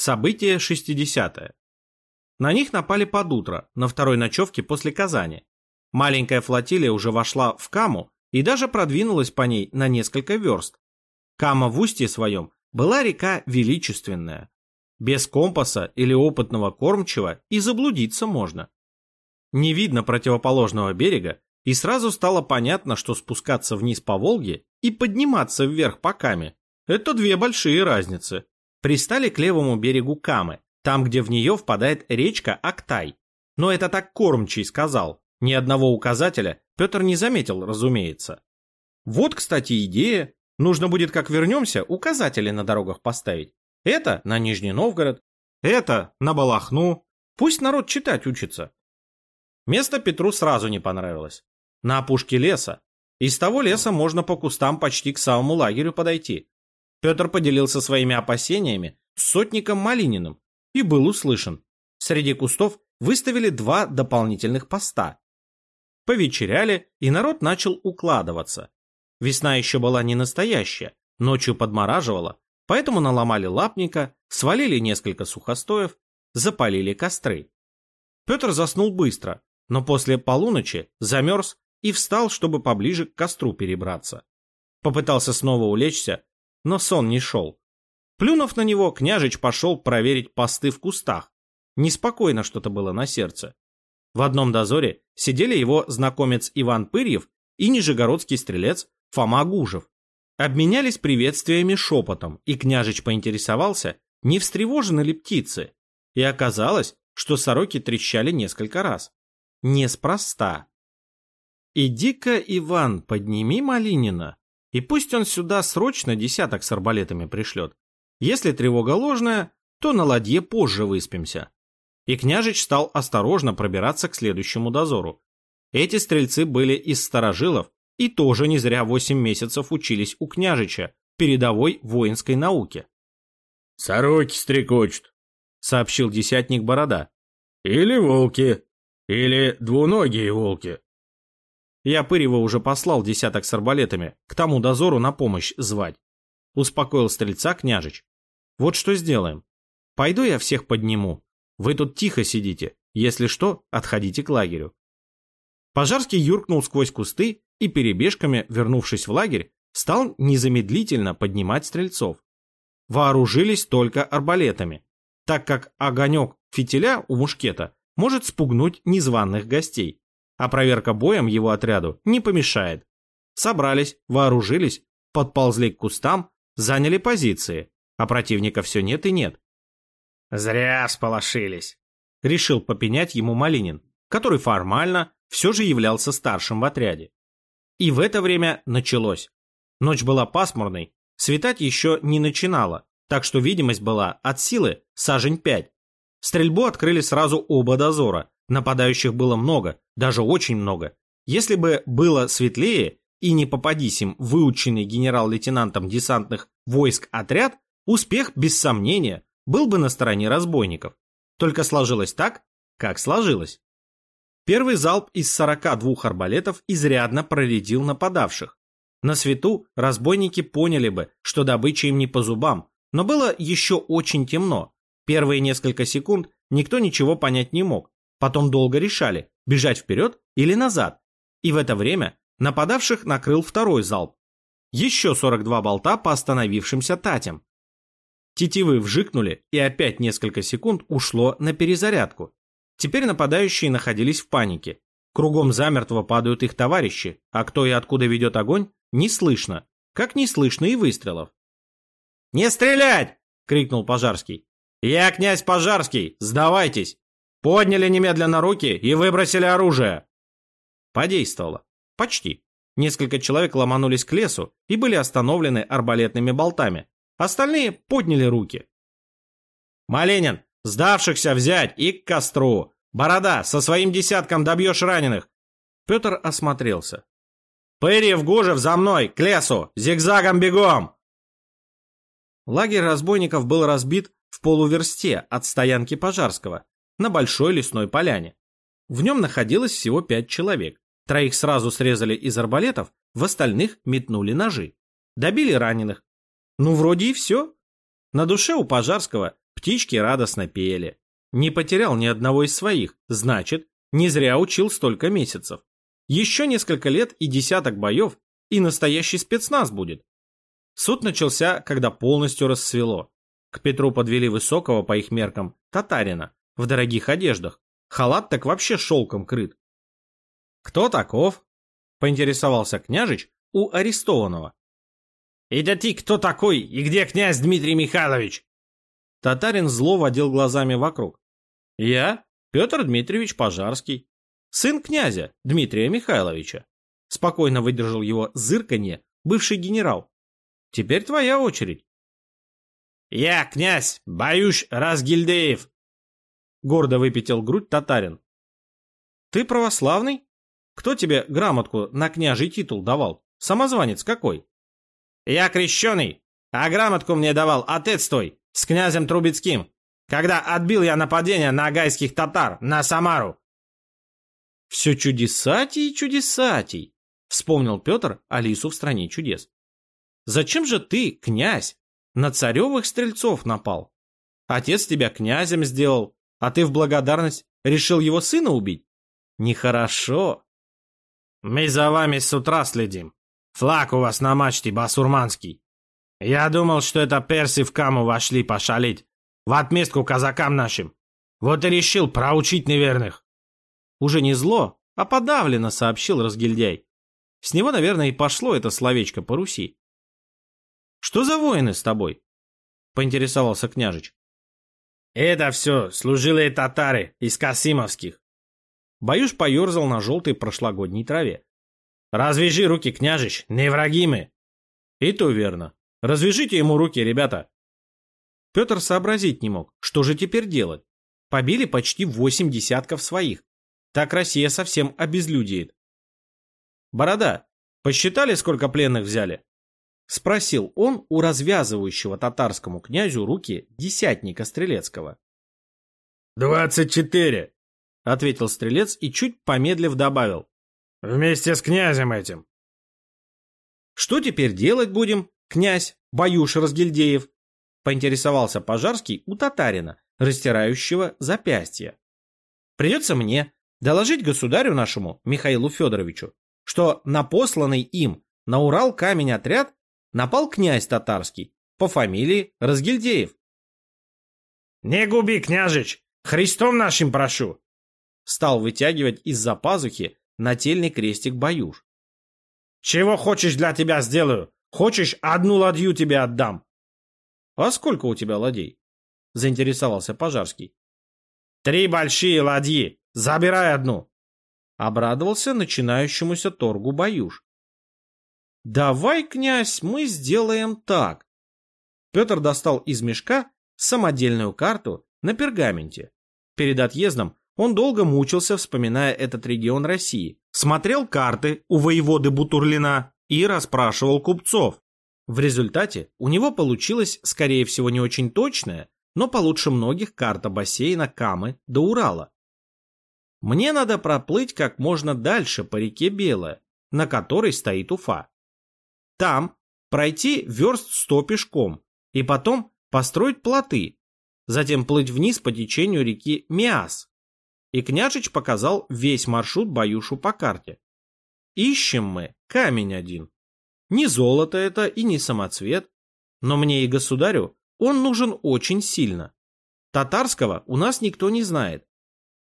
Событие 60-е. На них напали под утро, на второй ночевке после Казани. Маленькая флотилия уже вошла в Каму и даже продвинулась по ней на несколько верст. Кама в устье своем была река величественная. Без компаса или опытного кормчего и заблудиться можно. Не видно противоположного берега, и сразу стало понятно, что спускаться вниз по Волге и подниматься вверх по Каме – это две большие разницы. Пристали к левому берегу Камы, там, где в нее впадает речка Актай. Но это так кормчий сказал. Ни одного указателя Петр не заметил, разумеется. Вот, кстати, идея. Нужно будет, как вернемся, указатели на дорогах поставить. Это на Нижний Новгород, это на Балахну. Пусть народ читать учится. Место Петру сразу не понравилось. На опушке леса. Из того леса можно по кустам почти к самому лагерю подойти. Петр поделился своими опасениями с сотником Малининым и был услышан. Среди кустов выставили два дополнительных поста. Повечеряли, и народ начал укладываться. Весна еще была не настоящая, ночью подмораживала, поэтому наломали лапника, свалили несколько сухостоев, запалили костры. Петр заснул быстро, но после полуночи замерз и встал, чтобы поближе к костру перебраться. Попытался снова улечься, но сон не шел. Плюнув на него, княжич пошел проверить посты в кустах. Неспокойно что-то было на сердце. В одном дозоре сидели его знакомец Иван Пырьев и нижегородский стрелец Фома Гужев. Обменялись приветствиями шепотом, и княжич поинтересовался, не встревожены ли птицы. И оказалось, что сороки трещали несколько раз. Неспроста. «Иди-ка, Иван, подними Малинина, и пусть он сюда срочно десяток с арбалетами пришлет. Если тревога ложная, то на ладье позже выспимся». И княжич стал осторожно пробираться к следующему дозору. Эти стрельцы были из старожилов и тоже не зря восемь месяцев учились у княжича, передовой воинской науке. «Сороки стрекочут», — сообщил десятник Борода. «Или волки, или двуногие волки». Я Пырева уже послал десяток с арбалетами, к тому дозору на помощь звать. Успокоил стрельца княжич. Вот что сделаем. Пойду я всех подниму. Вы тут тихо сидите. Если что, отходите к лагерю. Пожарский юркнул сквозь кусты и перебежками, вернувшись в лагерь, стал незамедлительно поднимать стрельцов. Вооружились только арбалетами, так как огонек фитиля у мушкета может спугнуть незваных гостей а проверка боем его отряду не помешает. Собрались, вооружились, подползли к кустам, заняли позиции, а противника все нет и нет. «Зря сполошились», — решил попенять ему Малинин, который формально все же являлся старшим в отряде. И в это время началось. Ночь была пасмурной, светать еще не начинало, так что видимость была от силы сажень пять. Стрельбу открыли сразу оба дозора, Нападающих было много, даже очень много. Если бы было светлее и не попадись им выученный генерал-лейтенантом десантных войск отряд, успех, без сомнения, был бы на стороне разбойников. Только сложилось так, как сложилось. Первый залп из 42 арбалетов изрядно проредил нападавших. На свету разбойники поняли бы, что добыча им не по зубам, но было еще очень темно. Первые несколько секунд никто ничего понять не мог, Потом долго решали, бежать вперед или назад. И в это время нападавших накрыл второй залп. Еще 42 болта по остановившимся татям. Тетивы вжикнули, и опять несколько секунд ушло на перезарядку. Теперь нападающие находились в панике. Кругом замертво падают их товарищи, а кто и откуда ведет огонь, не слышно, как не слышно и выстрелов. «Не стрелять!» — крикнул Пожарский. «Я князь Пожарский, сдавайтесь!» Подняли немедленно руки и выбросили оружие. Подействовало. Почти. Несколько человек ломанулись к лесу и были остановлены арбалетными болтами. Остальные подняли руки. «Маленин, сдавшихся взять и к костру! Борода, со своим десятком добьешь раненых!» Петр осмотрелся. «Пырьев, Гужев, за мной, к лесу! Зигзагом бегом!» Лагерь разбойников был разбит в полуверсте от стоянки Пожарского, на большой лесной поляне. В нем находилось всего пять человек. Троих сразу срезали из арбалетов, в остальных метнули ножи. Добили раненых. Ну, вроде и все. На душе у Пожарского Птички радостно пели. Не потерял ни одного из своих, значит, не зря учил столько месяцев. Еще несколько лет и десяток боев, и настоящий спецназ будет. Суд начался, когда полностью рассвело. К Петру подвели высокого, по их меркам, татарина, в дорогих одеждах. Халат так вообще шелком крыт. «Кто таков?» – поинтересовался княжич у арестованного. «И ты кто такой, и где князь Дмитрий Михайлович?» Татарин зло водил глазами вокруг. «Я Петр Дмитриевич Пожарский, сын князя Дмитрия Михайловича». Спокойно выдержал его зырканье бывший генерал. «Теперь твоя очередь». «Я князь Баюш Разгильдеев!» Гордо выпятил грудь татарин. «Ты православный? Кто тебе грамотку на княжий титул давал? Самозванец какой?» «Я крещеный, а грамотку мне давал отец твой, с князем Трубецким, когда отбил я нападение на гайских татар, на Самару». «Все чудесатей и чудесатей», — вспомнил Петр Алису в «Стране чудес». «Зачем же ты, князь, на царевых стрельцов напал? Отец тебя князем сделал, а ты в благодарность решил его сына убить? Нехорошо». «Мы за вами с утра следим. Флаг у вас на мачте басурманский. Я думал, что это персы в каму вошли пошалить. В отместку казакам нашим. Вот и решил проучить неверных. Уже не зло, а подавленно сообщил разгильдяй. С него, наверное, и пошло это словечко по Руси. Что за воины с тобой? Поинтересовался княжич. Это все служилые татары из Касимовских. Баюш поерзал на желтой прошлогодней траве. Развяжи руки, княжич, не враги мы. И то верно. Развяжите ему руки, ребята. Петр сообразить не мог, что же теперь делать. Побили почти восемь десятков своих. Так Россия совсем обезлюдеет. Борода, посчитали, сколько пленных взяли? Спросил он у развязывающего татарскому князю руки десятника Стрелецкого. «Двадцать четыре», — ответил Стрелец и чуть помедлив добавил. «Вместе с князем этим». «Что теперь делать будем?» князь Баюш Разгильдеев, поинтересовался Пожарский у татарина, растирающего запястье. Придется мне доложить государю нашему, Михаилу Федоровичу, что на посланный им на Урал камень отряд напал князь татарский по фамилии Разгильдеев. «Не губи, княжич! Христом нашим прошу!» Стал вытягивать из-за пазухи нательный крестик Баюш. «Чего хочешь для тебя сделаю? Хочешь, одну ладью тебе отдам. А сколько у тебя ладей? Заинтересовался Пожарский. Три большие ладьи. Забирай одну. Обрадовался начинающемуся торгу Баюш. Давай, князь, мы сделаем так. Петр достал из мешка самодельную карту на пергаменте. Перед отъездом он долго мучился, вспоминая этот регион России. Смотрел карты у воеводы Бутурлина и расспрашивал купцов. В результате у него получилась, скорее всего, не очень точная, но получше многих карта бассейна Камы до Урала. Мне надо проплыть как можно дальше по реке Белая, на которой стоит Уфа. Там пройти верст сто пешком и потом построить плоты, затем плыть вниз по течению реки Миас. И княжич показал весь маршрут Баюшу по карте. Ищем мы камень один. Не золото это и не самоцвет, но мне и государю он нужен очень сильно. Татарского у нас никто не знает.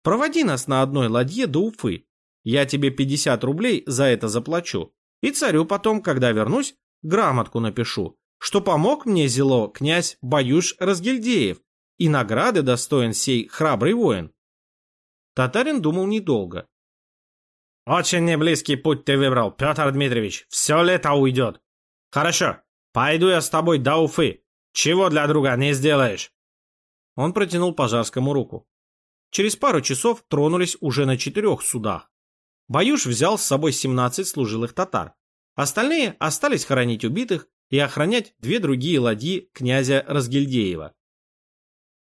Проводи нас на одной ладье до Уфы. Я тебе 50 рублей за это заплачу. И царю потом, когда вернусь, грамотку напишу, что помог мне зело князь Баюш Разгильдеев, и награды достоин сей храбрый воин. Татарин думал недолго. Очень неблизкий путь ты выбрал, Петр Дмитриевич. Все лето уйдет. Хорошо, пойду я с тобой до Уфы. Чего для друга не сделаешь? Он протянул Пожарскому руку. Через пару часов тронулись уже на четырех судах. Баюш взял с собой 17 служилых татар. Остальные остались хоронить убитых и охранять две другие ладьи князя Разгильдеева.